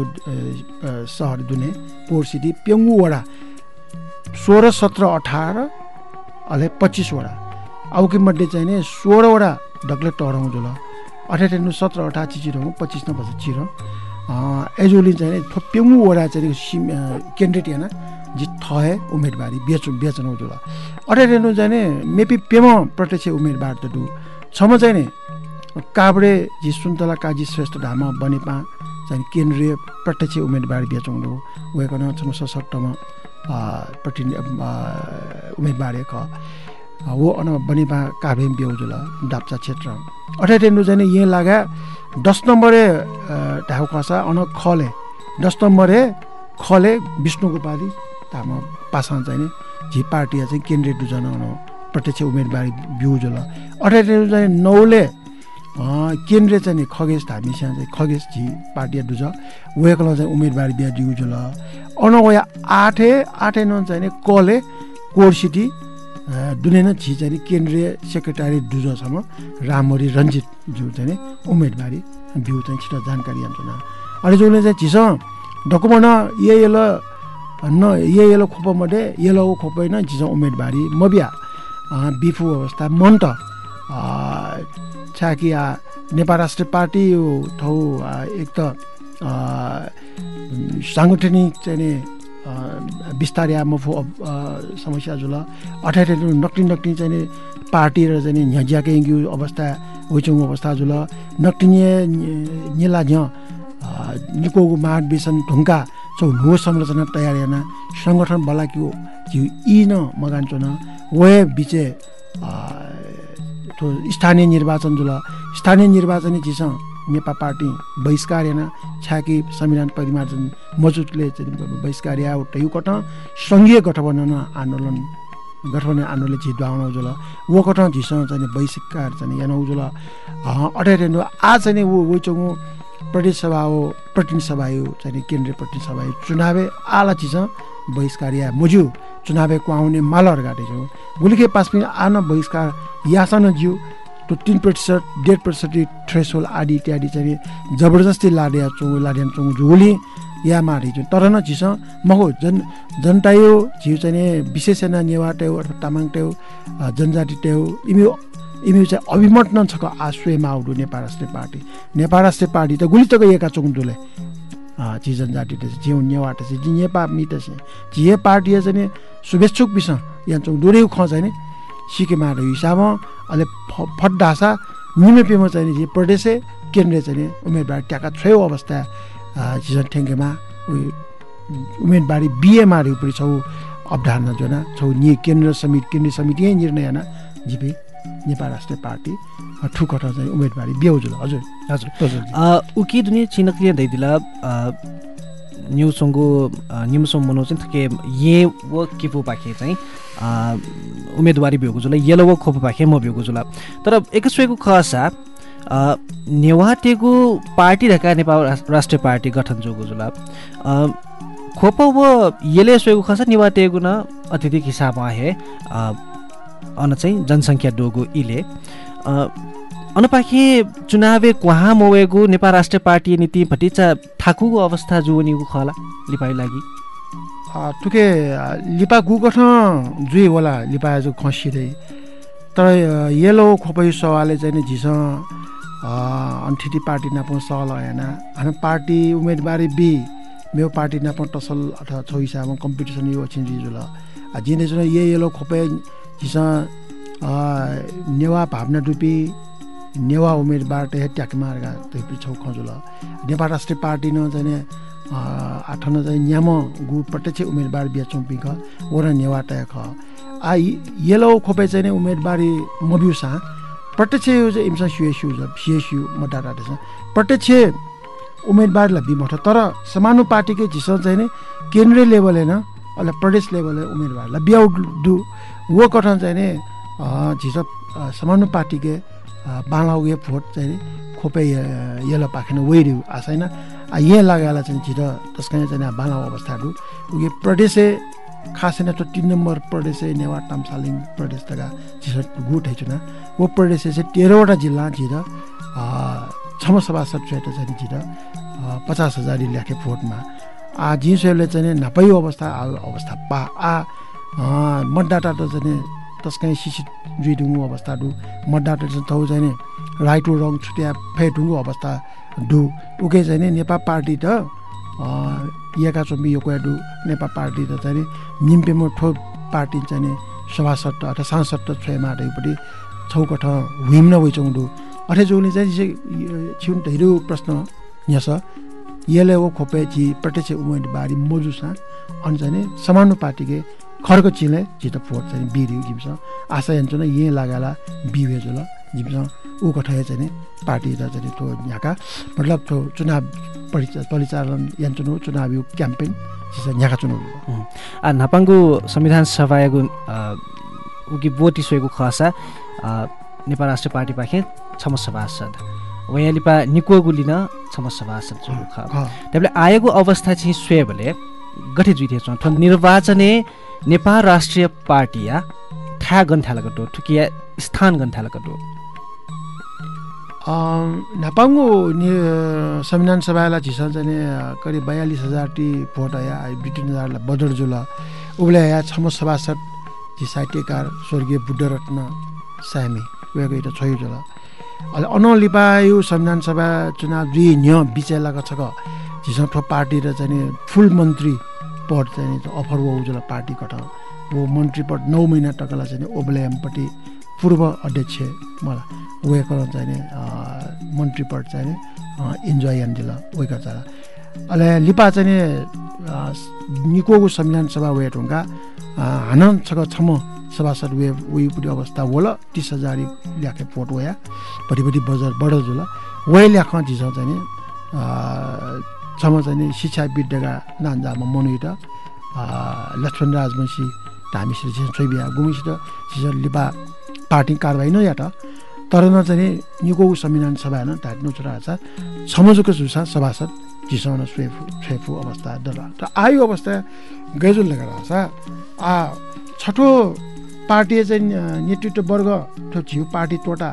सहर दुने पोर सिटी पेङ्गु वडा सोह्र सत्र अठार अहिले पच्चिसवटा आउकी मध्ये चाहिँ नि सोह्रवटा ढक्ले टराउँ जोल अठार सत्र अठार चिचिरौँ पच्चिस न पच्चिस चिर एजोली चाहिँ पेङ्गु वडा चाहिँ केन्द्रित हेर्न जी थहे उम्मेदवारी बेच बेचन जोल। अठार चाहिँ नि मेपी पेम प्रत्यक्ष उम्मेदवार त डु। छम चाहिँ काभ्रे जी सुन्तला काजी श्रेष्ठ धाम बनेपा चाहिँ केन्द्रीय प्रत्यक्ष उम्मेदवार बेचौँ उयोकन छम सशक्तमा प्रति उम्मेदवार ख वो अन बनेपा काभ्रे बेउजुल दाप्चा क्षेत्र। अठाइटेन्डु चाहिँ यहीँ लागा दस नम्बरे ढाउ खसा अन खले। दस नम्बरे खले विष्णु गोपाली चाहिँ झि पार्टी चाहिँ केन्द्रीय दुजना प्रत्यक्ष उम्मेदवारी बिउजुल अठाइटेन्डु चाहिँ नौले केन्द्र चाहिँ नि खगेश धामीसँग चाहिँ खगेश झी पार्टी दुज वेकल चाहिँ उम्मेदवार बिहा डिउजुल अनवया आठे आठे न चाहिँ कले कोर सिटी दुने झी चाहिँ केन्द्रीय सेक्रेटरी दुजसम्म रामरी रञ्जित ज्यू चाहिँ उम्मेदवारी बिउ चाहिँ छिटो जानकारी न अनि जोले चाहिँ झिस डकुमेन्ट ये येलो ये येलो खोपमध्ये येलो खोपै न झिस उम्मेदवारी मबिया बिफु अवस्था मन्ट छाकी नेपाल राष्ट्रिय पार्टी यो ठाउँ एक त साङ्गठनिक चाहिँ बिस्तारै मफु समस्या जुल अठार नक्टी नक्टी चाहिँ पार्टी र चाहिँ झ्याके अवस्था होइचौँ अवस्था जुल नक्टिने निला झ निको माड बिसन ढुङ्गा चौ नो संरचना तयार हेर्न सङ्गठन बलाक्यो जिउ यी न मगान्चो न वे बिचे स्थानीय निर्वाचन जुल। स्थानीय निर्वाचन चिस नेपाल पार्टी बहिष्कार हेर्न छ्याकी संविधान परिमार्जन मजुटले चाहिँ बहिष्कार या कट सङ्घीय गठबन्धन आन्दोलन गठबन्धन आन्दोलन झि दुआउन जुल। वो कट झिसँग चाहिँ बहिष्कार चाहिँ यहाँ उजुल अठाइर आ चाहिँ ऊ वैचौँ प्रदेश सभा हो प्रतिनिधि सभा हो चाहिँ केन्द्रीय प्रतिनिधि सभा चुनावे आला चिज बहिष्कार या मुज्यू चुनावे आउने मालहरू गाटेछौँ गुलिखे पासपिङ आन बहिष्कार यासन जिउ त्यो तिन प्रतिशत डेढ प्रतिशत थ्रेस होल आदि इत्यादि चाहिँ जबरजस्ती लाडिया चौँ लाडिया चौँ झोली या मारे चाहिँ तर न झिस महो जन जनतायो झिउ चाहिँ विशेष नेवा टेउ अथवा तामाङ टेउ जनजाति टेउ इमि इमि चाहिँ अभिमत न छक आश्रय माउडु नेपाल राष्ट्रिय पार्टी। नेपाल राष्ट्रिय पार्टी त गुली तक एका चौँदुले ची जनजाति जिउ नेवाट चाहिँ नेपा मिट जिए पार्टी चाहिँ शुभेच्छुक बिस। यहाँ चौँ ख चाहिँ सिके मार हिसाबमा अहिले फड्डासा निमेपेमा चाहिँ जे प्रदेशे केन्द्र चाहिँ उम्मेदवार ट्याका छेउ अवस्था। चिजन ठेङ्गेमा उयो उम्मेदवारी बिएमाहरू पनि छौ। अवधारणा जोना छौ। नि केन्द्र समिति केन्द्रीय समिति यहीँ निर्णय जिपे। नेपाल राष्ट्रिय पार्टी ठुकट चाहिँ उम्मेदवारी बेउजुल। हजुर हजुर। उकि दुनियाँ छिनक्रिया दैदिला न्युसोङको न्युसोङ मनो चाहिँ थके ये व किपो पाखे चाहिँ उम्मेदवारी भएको जुल येलो व खोपो पाखे म भएको जुल तर एकस्वेको खसा नेवाटेको पार्टी रहेका नेपाल राष्ट्रिय पार्टी गठन जोगो जुल खोप व येले स्वेगु खसा नेवाटेको न अत्यधिक हिसाबमा हे अन चाहिँ जनसङ्ख्या डोगो इले। अनपाखे चुनावे क्वाहा मोवेगु नेपाल राष्ट्रिय पार्टी नीति भटिचा ठाकुको अवस्था जुवनीको खला लिपाई लागि। तुके लिपा गु गठ जुइ होला लिपा जो खसिँदै। तर येलो खोपै सवाले चाहिँ नि झिस अन्ठिटी पार्टी नाप सल होइन पार्टी उम्मेदवारी बी मेरो पार्टी नाप टसल अथवा छौ हिसाबमा कम्पिटिसन यो छिन् जिजुल। जिने जुन ये येलो खोपे झिस नेवा भावना डुपी नेवा उम्मेदवार ट्याक मार्गा त्यो छौ खजुल। नेपाल राष्ट्रिय पार्टी न चाहिँ आठन चाहिँ न्याम गु प्रत्यक्ष उम्मेदवार बिहा चौपिख ओरा नेवा टया ख। आ येलो खोपे चाहिँ उम्मेदवारी मबिउसा प्रत्यक्ष यो चाहिँ इम्सा सिएसयु सिएसयु मडाटा छ प्रत्यक्ष उम्मेदवारलाई बिमठ तर समानुपातिकै झिस चाहिँ केन्द्रीय लेभल होइन अहिले प्रदेश लेभल उम्मेदवारलाई बिहाउ दु। वो कठन चाहिँ नि झिस समानुपातिकै बाला उयो भोट चाहिँ नि खोपे येलो पाखेन वेरि आसैन यहाँ लगाएर चाहिँ झिर त्यसकारण चाहिँ बाला अवस्थाहरू उयो प्रदेशे खास तो तिन नम्बर प्रदेश नेवा तामसालिङ प्रदेश तका झिस गुट है चुना वो प्रदेश चाहिँ तेह्रवटा जिल्ला झिर छम सभासद छुट चाहिँ झिर पचास हजार ल्याखे भोटमा। आ झिसोले चाहिँ नपाइयो अवस्था अवस्था पा आ मतदाता त चाहिँ तस्कै सिसी जुइडुङ्गु अवस्था डु मतदाता चाहिँ तौ चाहिँ राइट टु रङ छुट्या फेटुङ्गु अवस्था डु उके चाहिँ नेपाल पार्टी त यका चोम्बी यो डु नेपाल पार्टी त चाहिँ निम्पेमो ठो पार्टी चाहिँ सभासद अथवा सांसद छुएमा ढैपट्टि छौकठ हुइम न डु अठे जोले चाहिँ छिउन धेरै प्रश्न यस यसले ओ खोपे छि प्रत्यक्ष उम्मेदवारी मजुसा अनि चाहिँ समानुपातिके खर्क चिले जित फोट चाहिँ बिर्यो जिम्स। आशा हेर्छु न यहीँ लगाला बिहे जुल जिम्स। ऊ कठाए चाहिँ पार्टी र चाहिँ त्यो यहाँका। मतलब त्यो चुनाव परिचा परिचालन यान्चुनु चुनाव क्याम्पेन यहाँका चुनाव। नापाङको संविधान सभाको उकी बोटी सोएको खसा नेपाल राष्ट्र पार्टी पाखे छम सभासद वयालिपा निको लिन छम सभासद ख। आएको अवस्था चाहिँ सोयो भने गठे जुइथे निर्वाचने नेपाल राष्ट्रिय पार्टी या ठ्या गन्थ्यालको ठुकिया स्थान गन्थ्यालको नापाङ्गो संविधान सभालाई झिसल चाहिँ करिब बयालिस हजार टी भोट आया ब्रिटेन हजारलाई बदर जुल। उब्ले छम सभासद झि साहित्यकार स्वर्गीय बुद्धरत्न सामी। उयोको एउटा छोयो जुल। अहिले अनलिपायो संविधान सभा चुनाव दुई न्य बिचेलाको छ झिसँग ठो पार्टी र चाहिँ फुल मन्त्री पद चाहिँ अफर भयो जुल पार्टी कट वो मन्त्री पद नौ महिना टकालाई चाहिँ ओब्लेएमपट्टि पूर्व अध्यक्ष मलाई उयोको चाहिँ मन्त्री पद चाहिँ इन्जोय दिल उयोको चाहिँ अहिले लिपा चाहिँ निको संविधान सभा वे ढुङ्गा हान छक छम सभासद वे उयोपट्टि अवस्था वोल तिस हजार ल्याखे फोट वया भटिपट्टि बजार बड जुल वे ल्याख झिस चाहिँ चाहिँ शिक्षा विद्याका नान्जामा मनुइट लक्ष्मण राजवंशी धामीसित छोइबिया गुमिसित झिस लिपा पार्टी कारवाही न या त तर न चाहिँ निको संविधान सभा न ढाट्नु छोरा छमजुको जुसा सभासद झिसाउन स्वेफु छेफु अवस्था डरा र आयु अवस्था गैजुल छ आ छठो पार्टी चाहिँ नेतृत्व वर्ग छिउ पार्टी तोटा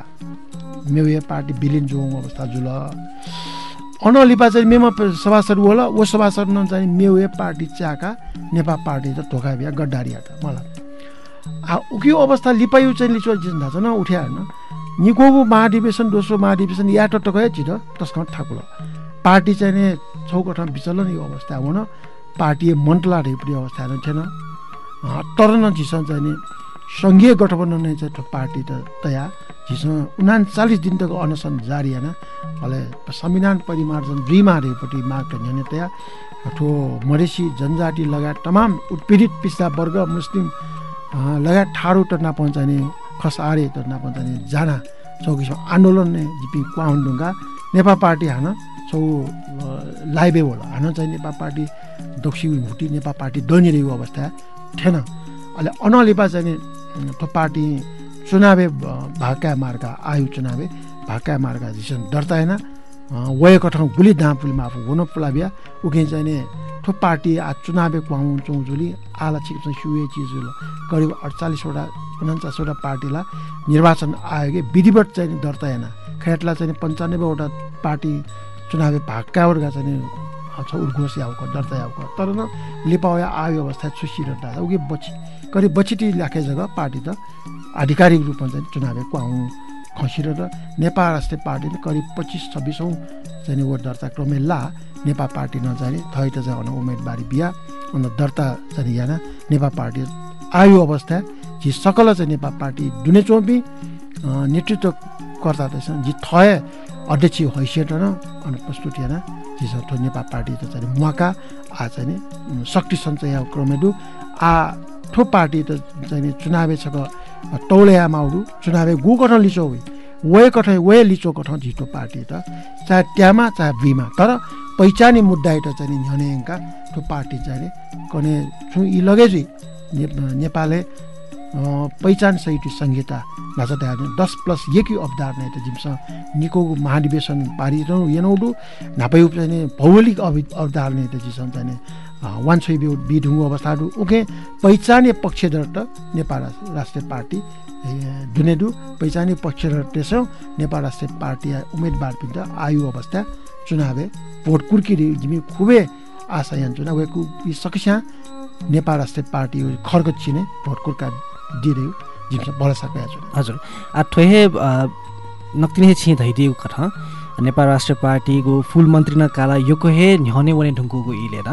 मेउ पार्टी बिलिन जोङ अवस्था जुल अनलिपा चाहिँ मेमा सभासद होला ओ चाहिँ मेउ पार्टी च्याका नेपाल पार्टी त धोका बिहा गड्डारिया त मलाई। उक्यो अवस्था लिपायु चाहिँ लिचो जिन्दा छ न उठ्या होइन निकोको महाधिवेशन दोस्रो महाधिवेशन या गयो छिटो तस्कमा ठाकुर। पार्टी चाहिँ नि विचलन यो अवस्था हुन पार्टी मन्टला ढेपडी अवस्था थिएन। तर न झिसन चाहिँ नि सङ्घीय गठबन्धन नै चाहिँ पार्टी त तया झिसँग उनाचालिस दिन तक अनसन जारी होइन अहिले संविधान परिमार्जन दुई मारेपट्टि माग न्याने तया ठो मधेसी जनजाति लगायत तमाम उत्पीडित पिस्ता वर्ग मुस्लिम लगायत ठाडो त नपहुँचाने खस आरे त नपहुँचाने जाना चौकिसमा आन्दोलन नै जिपी क्वाहुन्डुङ्गा नेपाल पार्टी हान चौ लाइबे होला। हान चाहिँ नेपाल पार्टी दक्षिण भुटी नेपाल पार्टी दैनिरहेको अवस्था थिएन अहिले अनलेपा चाहिँ पार्टी चुनावे भाका मार्का आयु चुनावे भाका मार्का जिसन दर्ता होइन वयको ठाउँ गुली दाँपुलीमा आफू हुन पुलाबिया उके चाहिँ ठो पार्टी आ चुनावे क्वाउँ चौजुली आला छिप सुए चिजुल करिब अडचालिसवटा उन्चासवटा पार्टीलाई निर्वाचन आयोगले विधिवत चाहिँ दर्ता होइन खेटलाई चाहिँ पन्चानब्बेवटा पार्टी चुनावी भागकावर्ग चाहिँ छ उर्घोस याउको दर्ता याउको तर न लिपावा आयो अवस्था सुसिरहँदा उगे बची करिब बचिटी ल्याखे जग्गा पार्टी त आधिकारिक रूपमा चाहिँ चुनावी क्वाउँ खसिर र नेपाल राष्ट्रिय पार्टीले करिब पच्चिस छब्बिसौँ चाहिँ वोट दर्ता क्रमे ला नेपाल पार्टी नजाने थै त चाहिँ उम्मेदवारी बिहा अन्त दर्ता चाहिँ यहाँ नेपाल पार्टी आयो अवस्था जी सकल चाहिँ नेपाल पार्टी दुने चौपी नेतृत्वकर्ता चाहिँ जी थय अध्यक्ष हैसियत न अनि प्रस्तुत यहाँ जी छ नेपाल पार्टी त चाहिँ मुवाका आ चाहिँ शक्ति सञ्चय क्रमेडु आ ठो पार्टी त चाहिँ चुनावे छ माउडु चुनावे गु गर्न लिचो वे कठ वे लिचो कठ झिटो पार्टी त। चाहे ट्यामा चाहे बीमा तर पहिचाने मुद्दा एउटा चाहिँ नि झनेका त्यो पार्टी चाहिँ नि कने छु यी लगे चाहिँ नेपालले पहिचान सहित संहिता भाषा दस प्लस यकी अवधार नै त जिम्स। निको महाधिवेशन पारिरहनु येनौडु नापै चाहिँ भौगोलिक अवि अवधार नै त जिसम चाहिँ वान छोइ बिढुङ्गु अवस्थाहरू उके पहिचाने त नेपाल राष्ट्रिय पार्टी दुनेदु। पहिचाने त्यसो नेपाल राष्ट्रिय पार्टी उम्मेदवार पिन्छ आयु अवस्था चुनावे। भोट कुर्किरी जिमी खुबे आशा यान चुनाव सकिस्या नेपाल राष्ट्रिय पार्टी खर्ग चिने भोट कुर्का जिम्स बढ सकेको हजुर। ठोहे नक्तिने छि धैदिउ कथ। नेपाल राष्ट्र पार्टीको फुल मन्त्री न काला यो हे न्हने वने ढुङ्कुको इलेर।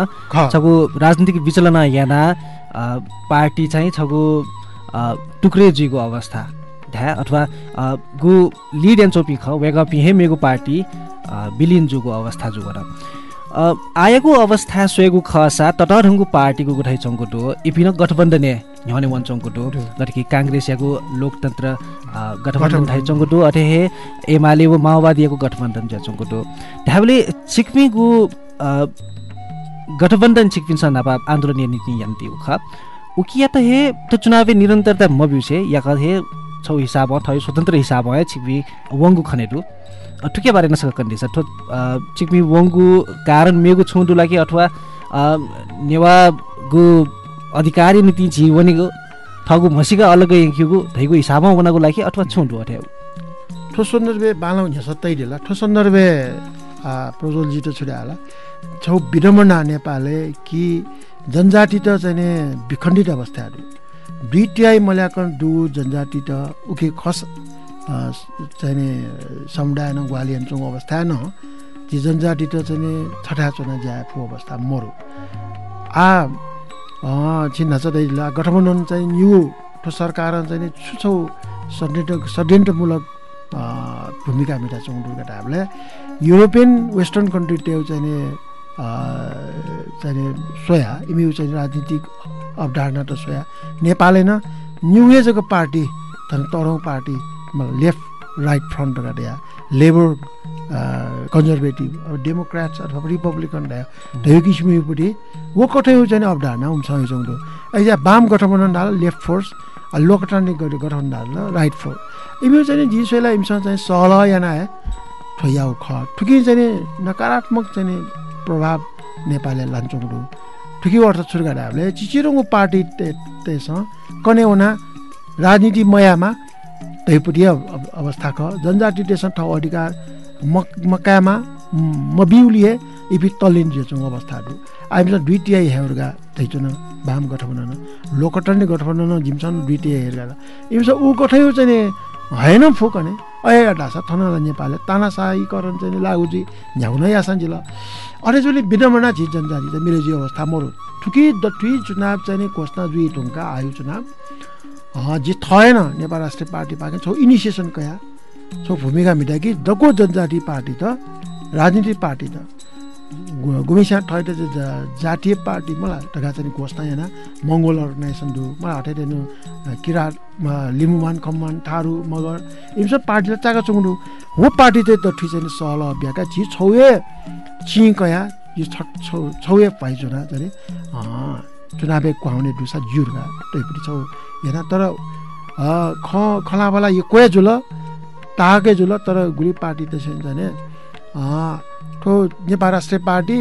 छगु राजनीतिक विचलन याना पार्टी चाहिँ छगु टुक्रे जुइको अवस्था। ढ्या अथवा गु लिड एन्ड चोपी ख वेग हे मेगु पार्टी बिलिन जुगो अवस्था जुगर आएको अवस्था सोएको खसा तटढङ्गु पार्टीको गुठाइ चङ्कुटो इपिन गठबन्धन न्याउने वन चङ्कुटो। गठकी काङ्ग्रेस याको लोकतन्त्र गठबन्धन थाइ चङ्कुटो अथे हे एमाले वो माओवादीको गठबन्धन ज्या चङ्कुटो। ढाबले सिक्मिगु गठबन्धन सिक्पिन नापा आन्दोलन नीति यन्ति उख। उकिया त हे त चुनावी निरन्तरता मबिउसे या हे छौ हिसाब थै स्वतन्त्र हिसाब है छिक्पी वङ्गु खनेटु। ठुके बारे नसक कन्डिस ठो चिक्मी वङ्गु कारण मेगु छुँडु लागि अथवा नेवा गु अधिकारी नीति जीवनीको थगु मसिका अलग्गै यांकिगु धैगु हिसाबमा बनाको लागि अथवा छुँडु अठ्याउ ठो सन्दर्भे बालाउ nya सत्तै दिला ठो सन्दर्भे प्रज्वल जी त छुड्या होला छौ विडम्बना नेपालले कि जनजाति त चाहिँ विखण्डित अवस्थाहरू। दुईटियाई मल्याकन दु जनजाति त उके खस चाहिँ समुदाय न ग्वालियन अवस्था न ती जनजाति त चाहिँ छठा चुना ज्याफु अवस्था मरु। आ छिन्न चाहिँ गठबन्धन चाहिँ न्यु सरकार चाहिँ छुछौ षड्यन्त्र षड्यन्त्रमूलक भूमिका मिटा दुर्गा हामीले युरोपियन वेस्टर्न कन्ट्री त्यो चाहिँ चाहिँ सोया। इम्यु चाहिँ राजनीतिक अवधारणा त सोया। नेपालले न न्यु एजको पार्टी तरौँ पार्टी लेफ्ट राइट फ्रन्ट या लेबर कन्जर्भेटिभ अब डेमोक्रेट्स अथवा रिपब्लिकन ढेउ किसिमपट्टि वो कठै चाहिँ अवधारणा हुन्छ चौधो अहिले वाम गठबन्धन डाल लेफ्ट फोर्स लोकतान्त्रिक गठबन्धन डाल राइट फोर्स। इमे चाहिँ जिसोलाई इमसँग चाहिँ सल याना है ठोया ख ठुकी चाहिँ नकारात्मक चाहिँ प्रभाव नेपालले लान्छौँ ठुकी अर्थ छुर्गाहरूले चिचिरोङको पार्टी त्यससँग कने हुना राजनीति मयामा तैपट्टि अवस्था ख जनजाति देश ठाउँ अधिकार म मकामा म बिउलिए इपि तल्लिन जेचुङ अवस्थाहरू आइमसँग दुईटिया हेर्गा थैचुन वाम गठबन्धन लोकटन्ने गठबन्धन झिमसन दुईटिया हेर्गा इमस ऊ गठै चाहिँ होइन फुकने। अया ढासा थनला नेपालले तानासाहीकरण चाहिँ लागु चाहिँ झ्याउन यासन जिल्ला। अरे विडम्बना छि जनजाति चाहिँ मिलेजी अवस्था मरु। ठुकी दठुई चुनाव चाहिँ घोषणा जुई ढुङ्गा आयु चुनाव। जे थएन नेपाल राष्ट्रिय पार्टी पाके छौ इनिसिएसन कया? छौ भूमिका मिटा कि? दको जनजाति पार्टी त राजनीतिक पार्टी त। गुमिसा त जातीय पार्टी मलाई ढका चाहिँ घोषणा यहाँ मङ्गोल अर्गनाइजेसन दु मलाई हटाइदिनु किराँत लिम्बुमान खम्मान थारू मगर यी सब पार्टीलाई चाका चुङ्डु हो पार्टी चाहिँ त ठिक छैन सल अभ्याका छि। छौए छि कया? यो छौ छौए पाइजोना चाहिँ चुनावे कुहाउने डुसा जुर्गा तैपट्टि छौ। हेर तर ख खलाबला यो कोया जुल? ताकै जुल तर गुली पार्टी त भने ठो नेपाल राष्ट्रिय पार्टी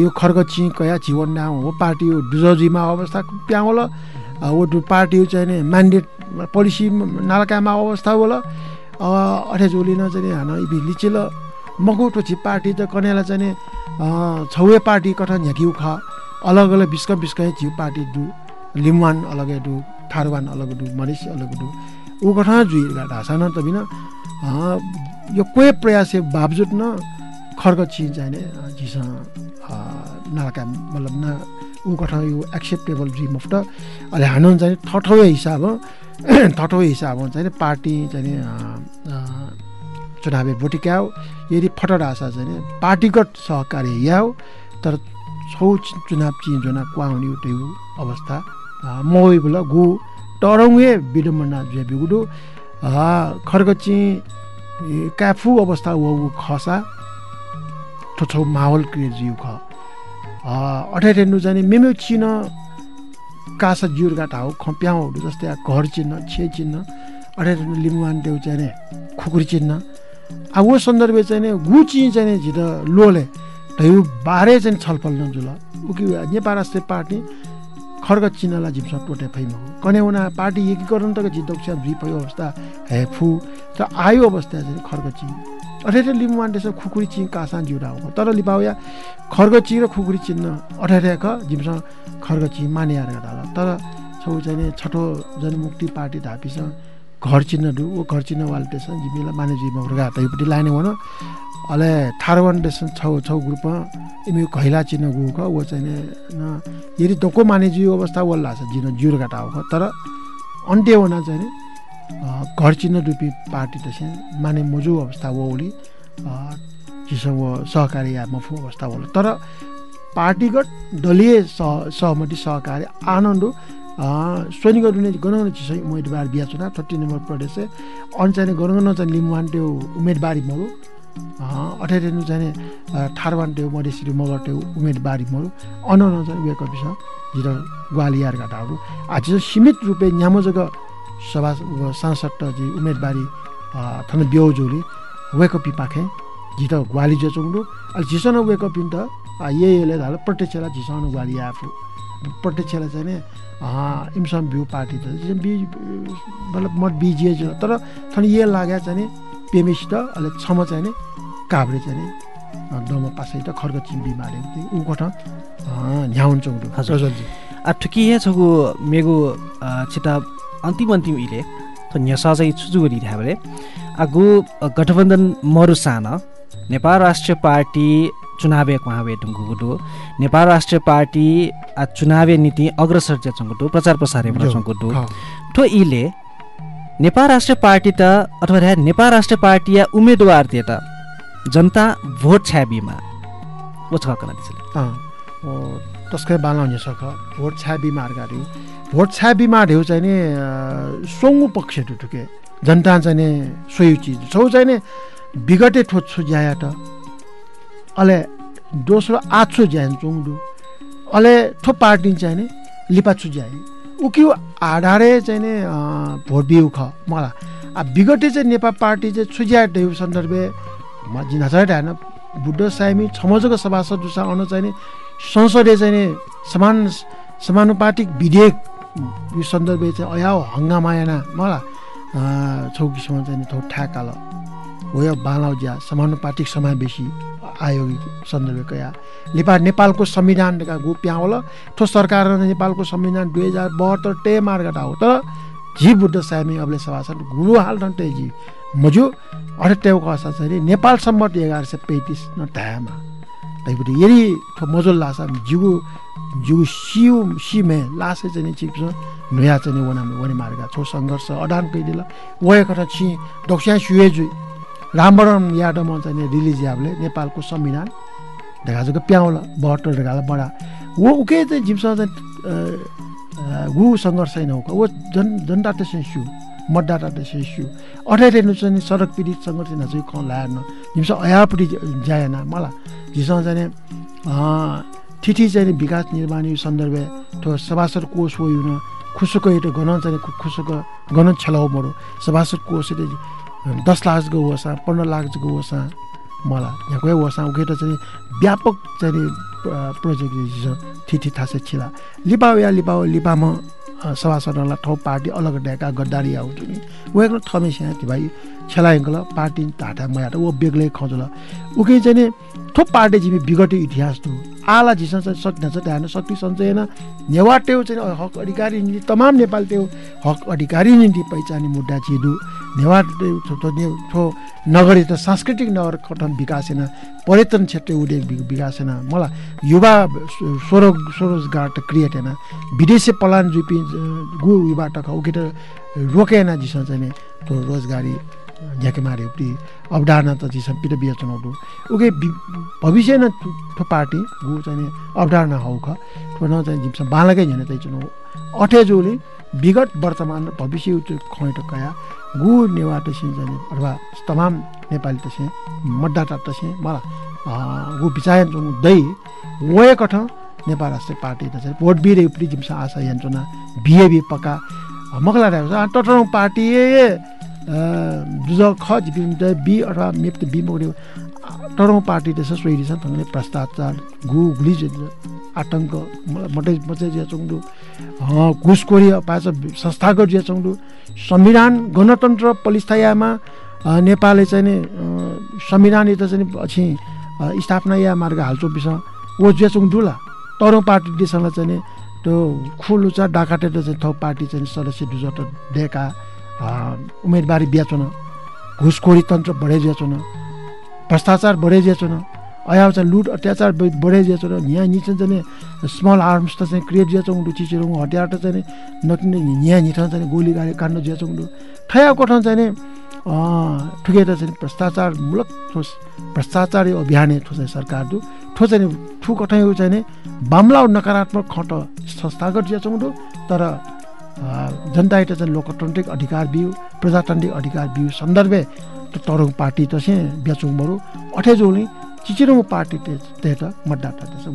यो खर्ग ची कया जीवन नाम हो? पार्टी हो डुजिमा अवस्था प्याउल वो पार्टी चाहिँ म्यान्डेट पोलिसी नालकामा अवस्था होला। अठे जोलिन चाहिँ हान इबी लिचिल। मगौटो छि पार्टी त कनेला चाहिँ छौए पार्टी कठन झ्याकिउ ख। अलग अलग बिस्क बिस्क छिउ पार्टी दु लिम्वान अलग दु थारुवान अलग दु मनिस अलग दु। ऊ गठन जुइ ढासा त बिना यो कोही प्रयास बावजुद न खर्ग चिज चाहिने झिस नाका मतलब न ऊ गठन यो एक्सेप्टेबल अफ त अहिले हानु चाहिँ थठो हिसाब थठो हिसाब चाहिँ पार्टी चाहिँ चुनावी भोटिक्याउ यदि फटड आशा चाहिँ पार्टीगत सहकारी याउ तर छौ चुनाव चिन्जोना क्वाउनी त्यो अवस्था। मोइ बोला गु टरङ्गे विडम्बना जे बिगुडु। खर्ग चाहिँ क्याफु अवस्था वो खसा। ठो माहौल क्रिएट जिउ ख। अठाइरेनु जाने मेमे चिन कासा जिउर गाटा हो खप्याउहरू जस्तै घर चिन्ह छे चिन्ह अठाइरेनु लिम्बुवान देउ चाहिँ खुकुरी चिन्ह अब सन्दर्भ चाहिँ गु चाहिँ चाहिँ झिट लोले। ढैउ बारे चाहिँ छलफल नजुल उकि नेपाल राष्ट्रिय पार्टी खर्ग चिन्हलाई झिप्स टोटे फैमा हो उना पार्टी एकीकरण त भ्री भयो अवस्था हे फु। त आयो अवस्था चाहिँ खर्ग चिन। लिम्बुवान देश खुकुरी चिन कासा जिउरा हो। तर लिपाउया खर्ग चिन र खुकुरी चिन्न अठाइटेक झिप्स खर्ग चिन माने आएर होला। तर छौ चाहिँ छठो जनमुक्ति पार्टी धापीसँग घर चिन्ह डु ओ घर चिन्ह वाल देश जिमीलाई माने जिम्मा वर्गा तैपट्टि लाने भन अले थारवन देश छौ छौ ग्रुपमा इमी खैला चिन्ह गएको वो चाहिँ न यदि दोको माने जिउ अवस्था वो लाछ जिन जुर गाटा हो तर अन्त्य हुन चाहिँ घर चिन्ह रूपी पार्टी त माने मुजु अवस्था वो ओली चिसो सहकारी या मफु अवस्था होला तर पार्टीगत दलीय सह सहमति सहकारी आनन्द स्वनिग रुने गणगण चिसो उम्मेदवार बिहा चुनाव थर्टी नम्बर प्रदेश अनि चाहिँ गणगण चाहिँ लिम्बुवान त्यो उम्मेदवारी मरु। अठाइरेनु चाहिँ ठारवान टेउ मधेसिरी मगर टेउ उम्मेदवारी मरु अन चाहिँ उयो कपिस जिर ग्वालियर घाटाहरू। आज सीमित रूपे न्यामोजग सभा सांसद जी उम्मेदवारी थन ब्योजोली वेकअपी पाखे जित ग्वाली जोचुङ्डु अहिले झिसन वेकअपी त ये यसले धाल प्रत्यक्षलाई झिसाउनु ग्वाली आफू। प्रत्यक्षलाई चाहिँ इम्सम भ्यू पार्टी त मतलब मत बिजिए तर थन ये लाग्या चाहिँ नि पेमिस्ट अहिले छम चाहिँ नि काभ्रे चाहिँ नि डम पासै त खर्ग चिम्बी मारे ऊ कठ न्याउन चौडु हजुरजी आ ठुकिए छगु मेगु छिटा अन्तिम अन्तिम इले त न्यसा चाहिँ छुजु गरिरह्या बरे आगु गठबन्धन मरुसान नेपाल राष्ट्रिय पार्टी चुनावे कुहावे ढुङ्गुडो नेपाल राष्ट्रिय पार्टी चुनावे नीति अग्रसर ज्याचङ्गुटो प्रचार प्रसार चङ्गुटो ठो इले नेपाल राष्ट्रिय पार्टी त अथवा नेपाल राष्ट्रिय पार्टी या उम्मेदवार ते त जनता भोट छ्याबीमा। ओ छ तस्कै बालाउने सख भोट छ्याबी मार्गाहरू भोट छ्याबी मार्यो चाहिँ नि सोङ्गु पक्ष ठुके जनता चाहिँ नि सोही चिज। छौ चाहिँ नि बिगटे ठोच्छु ज्याया त। अले दोस्रो आछु ज्यान चुङडु अले ठो पार्टी चाहिँ नि लिपाछु ज्याए उक्यु आधारे चाहिँ नि भोट बिउ ख। मलाई अब बिगटे चाहिँ नेपाल पार्टी चाहिँ छुज्या डेउ सन्दर्भे जिनाचार होइन बुद्ध साइमी छमजको सभासद दुसा अनु चाहिँ संसदीय चाहिँ समान समानुपातिक विधेयक यो सन्दर्भे चाहिँ अया हङ्गामायाना मलाई छौकीसम्म चाहिँ थो ठ्याकाल हो या बालाउ ज्या समानुपातिक समावेशी आयोगिक सन्दर्भ कया। नेपाल नेपालको संविधान गु प्याउल ठो सरकार नेपालको संविधान दुई हजार बहत्तर टे मार्गट हो तर जी बुद्ध सामी अबले सभासद गुरु हाल टे जी मजु अठट्याउको कसा चाहिँ नेपाल सम्मत एघार सय पैँतिस न ढायामा तैपट्टि यदि मजो लासा जिगु जिगु सिउ सिमे लासे चाहिँ चिप्छ नुया चाहिँ वना वने मार्गा छो। सङ्घर्ष अडान कैदिला वय कथा छि दक्षिण सुएजु रामबरण यादव चाहिँ रिलिज याबले नेपालको संविधान। ढेकाजुको प्याउला बहत्तर ढेकाला बडा। वो उके चाहिँ जिप्स चाहिँ गु सङ्घर्ष नौका वो जन जनता त्यसै सु मतदाता त्यसै सु अठाइरेनु चाहिँ सडक पीडित सङ्घर्ष चाहिँ कँ लाएन। जिम्स अयापट्टि जाएन। मलाई झिसँग चाहिँ थिथि चाहिँ विकास निर्माण सन्दर्भ त्यो सभासद कोष हो युन खुसुको एउटा गण चाहिँ खुसुको गण छेलाउ मरो सभासद कोष दस लाख गो वसा पन्ध्र लाख गो वसा मलाई। यहाँ गयो वसा उखेर चाहिँ व्यापक चाहिँ प्रोजेक्ट थिथि थासे छिला। लिपाउ या लिपाउ लिपामा सभासदलाई ठाउँ पार्टी अलग ड्याका गद्दारी आउँछ नि। एकदम थमेस्या थियो भाइ। पार्टी ढाटा मया ऊ बेग्लै खजुल। उकै चाहिँ थोप पार्टी जिमी विगत इतिहास थियो। आला झिसन चाहिँ सक्ने छ त्यहाँ शक्ति सञ्चयन नेवा टेउ चाहिँ हक अधिकारी निम्ति तमाम नेपाल टेउ हक अधिकारी निम्ति पहिचानी मुद्दा छिदु नेवा ठो नगरी त सांस्कृतिक नगर कठन विकासेन पर्यटन क्षेत्र उद्योग विकासेन मलाई युवा स्वर स्वरोजगार त क्रिएट होइन। विदेशी पलान जुपी गु टक उकेट रोकेन जिसन चाहिँ। त्यो रोजगारी मारे उपरि अवधारणा त जिसन पिट बिहा चुनाउ उके भविष्य न पार्टी गु चाहिँ अवधारणा हौ ख। न चाहिँ जिम्स बालकै झन् त्यही चुनाउ अठे जोली विगत वर्तमान र भविष्य खैट कया गु नेवा अथवा तमाम नेपाली तसे मतदाता तसे मला गु बिचायन जों दै वय कठ नेपाल राष्ट्रिय पार्टी तसे भोट बिरे उपरि जिमसा आशा यन्त्रणा बिहेबी पक्का मगला टटरौँ पार्टी जुज ख जिपिम बी अथवा मेप त मोड्यो टरौँ पार्टी त्यसो सोही छ तङले भ्रष्टाचार गु गुली आतङ्क मटै मचै जिया चौँडु घुसखोरी पाएछ संस्थागत जिया चौँडु संविधान गणतन्त्र पलिस्थायामा नेपालले चाहिँ नि संविधान यता चाहिँ अछि स्थापना या मार्ग हाल्चो बिस ओ जिया चौँडुला तरौँ पार्टी देशलाई चाहिँ त्यो खुलुचा डाकाटे चाहिँ थौ पार्टी चाहिँ सदस्य दुजट दिएका उम्मेदवारी बेचोन घुसखोरी तन्त्र बढे जेचोन भ्रष्टाचार बढे जेचोन अया चाहिँ लुट अत्याचार बढे जेचोन यहाँ निचन चाहिँ स्मल आर्म्स त चाहिँ क्रिएट जेचौँ चिचेर हटियार त चाहिँ नकिन यहाँ निठ चाहिँ गोली गाडी काट्न जेचौँ ठया कोठन चाहिँ ठुके त चाहिँ भ्रष्टाचार मूलक ठोस भ्रष्टाचार अभियान ठोस सरकार दु ठो चाहिँ ठु कठै चाहिँ बाम्ला नकारात्मक खट संस्थागत जेचौँ तर जनता चाहिँ लोकतान्त्रिक अधिकार बिउ प्रजातान्त्रिक अधिकार बिउ सन्दर्भे तरङ पार्टी त से ब्याचुङ बरु। अठे जोली चिचिरङ पार्टी ते त मतदाता त्यसो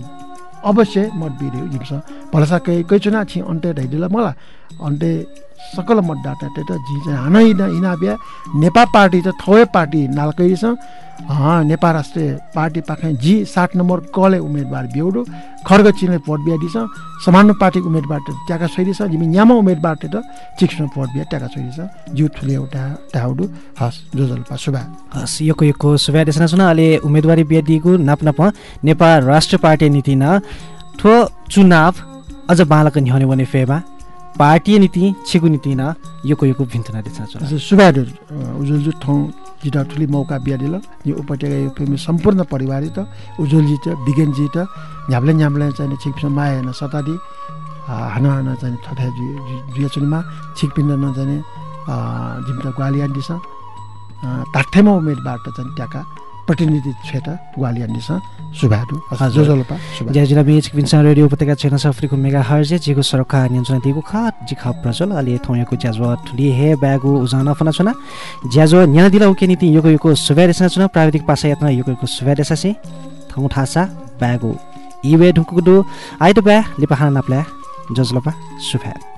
अवश्य मत बिर्यो जिम्स भलसा कै कै चुना छि अन्टे ढैदिला मलाई। अन्टे सकल मतदाता ते त जी चाहिँ हान इना बिहा। नेपाल पार्टी त थवे पार्टी नालकैछ नेपाल राष्ट्रिय पार्टी पाखे जी सात नम्बर कले उम्मेदवार बिउडो। खर्ग चिनले भोट बिहा दिछ समानुपातिक उम्मेदवार ट्याका छोइदिछ जिमी न्यामा उम्मेदवार त चिक्समा भोट बिहा ट्याका छोइदिछ जिउ ठुले एउटा टाउडु हस् जोजल्पा सुभा हस् योको योको सुभा देशना सुन। अहिले उम्मेदवारी बिहा दिएको नाप नाप नेपाल राष्ट्र पार्टी नीति न ठो चुनाव अझ बालक न्ह्याउने भने फेमा। पार्टी नीति छिगु नीति न योको योको भिन्तना देख्छ सुबहादुर उजुल ठाउँ जिता ठुली मौका बिहारिल यो उपत्यका यो फेमी सम्पूर्ण परिवार त उज्जवलजी त विज्ञानजी त झ्याप्ले झ्याप्ले चाहिँ छिकपिन माया हेर्न सतादी हाना हाना चाहिँ ठठा जुयाचुनीमा छिकपिन्द नजाने जिम्ता ग्वालियान दिस ताठेमा उमेरबाट चाहिँ त्यहाँका प्रतिनिधि क्षेत्र ग्वालियरनिस सुभाडु जोजोलपा ज्याजिला बेच विन्सा रेडियो उपत्यका चेना सफ्रीको मेगा हर्जे जिगु सरकार नियन्त्रण दिगु खात जिखा प्रचल अलि थौयाको ज्याजो ठुली हे ब्यागु उजाना फना छुना। ज्याजो न्याना दिला उके नीति योको योको सुभ्यारेसा छुना प्राविधिक पासा यातना योको योको सुभ्यारेसा से। थौ ठासा ब्यागु। इवे ढुकुडु आइतो ब्या लिपा हाना नाप्ला जजलपा सुभ्या